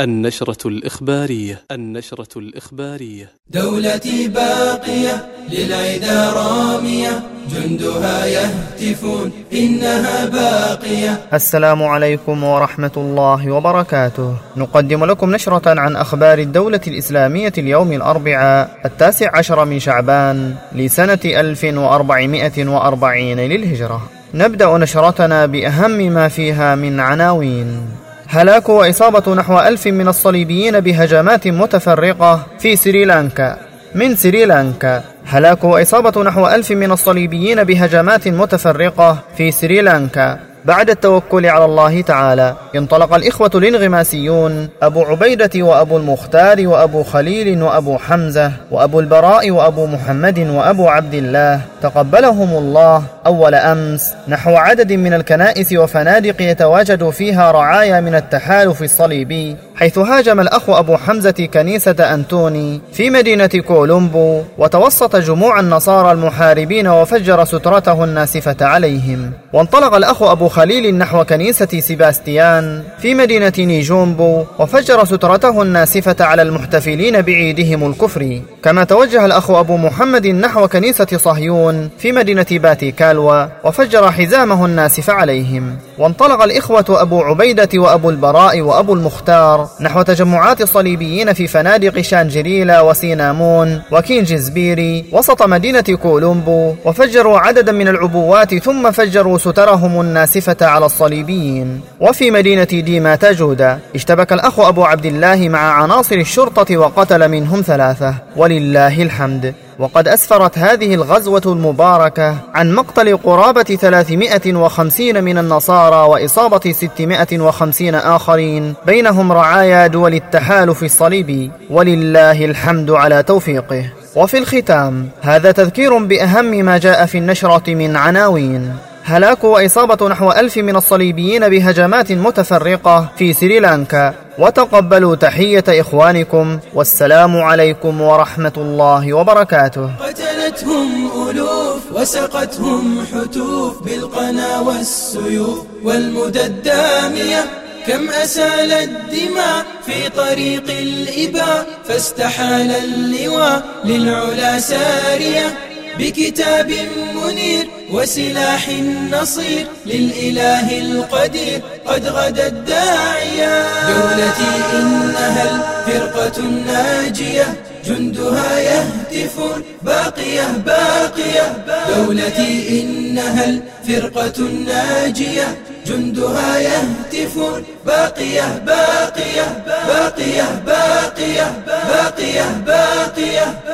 النشرة الإخبارية النشرة الإخبارية. دولتي باقية للعدا رامية جندها يهتفون إنها باقية. السلام عليكم ورحمة الله وبركاته. نقدم لكم نشرة عن أخبار الدولة الإسلامية اليوم الأربعاء التاسع عشر من شعبان لسنة 1440 للهجرة. نبدأ نشرتنا بأهم ما فيها من عناوين. هلاك وإصابة نحو ألف من الصليبيين بهجمات متفرقة في سريلانكا. من سريلانكا. هلاك وإصابة نحو ألف من الصليبيين بهجمات متفرقة في سريلانكا. بعد التوكل على الله تعالى انطلق الإخوة الانغماسيون أبو عبيدة وأبو المختار وأبو خليل وأبو حمزة وأبو البراء وأبو محمد وأبو عبد الله. تقبلهم الله أول أمس. نحو عدد من الكنائس وفنادق يتواجد فيها رعايا من التحالف الصليبي. حيث هاجم الأخ أبو حمزة كنيسة أنتوني في مدينة كولومبو وتوسط جموع النصارى المحاربين وفجر سترته الناسفة عليهم. وانطلق الأخ أبو خليل نحو كنيسة سيباستيان في مدينة نيجومبو وفجر سترته الناسفة على المحتفلين بعيدهم الكفري كما توجه الأخ أبو محمد نحو كنيسة صهيون في مدينة باتي كالوا وفجر حزامه الناسف عليهم. وانطلق الإخوة أبو عبيدة وأبو البراء وأبو المختار نحو تجمعات الصليبيين في فنادق شانجريلا وسينامون وكينجزبيري وسط مدينة كولومبو وفجروا عددا من العبوات ثم فجروا سترهم الناسفة على الصليبيين. وفي مدينة ديما تاجودا اشتبك الأخ أبو عبد الله مع عناصر الشرطة وقتل منهم ثلاثة. ولله الحمد. وقد أسفرت هذه الغزوة المباركة عن مقتل قرابة 350 من النصارى وإصابة 650 آخرين. بينهم رعايا دول التحالف الصليبي. ولله الحمد على توفيقه. وفي الختام هذا تذكير بأهم ما جاء في النشرة من عناوين. هلاك وإصابة نحو ألف من الصليبيين بهجمات متفرقة في سريلانكا. وتقبلوا تحية إخوانكم. والسلام عليكم ورحمة الله وبركاته. قتلتهم ألوف وسقتهم حتوف بالقنا والسيوف. والمدى الدامية كم أسال الدماء في طريق الإباء. فاستحال اللواء للعلا سارية. بكتاب منير وسلاح نصير للإله القدير. قد غدا الداعية. دولتي إنها الفرقة الناجية. جندها يهتفون. باقية باقية. دولتي إنها الفرقة الناجية. جندها يهتفون. باقية باقية. باقية باقية. باقية باقية, باقية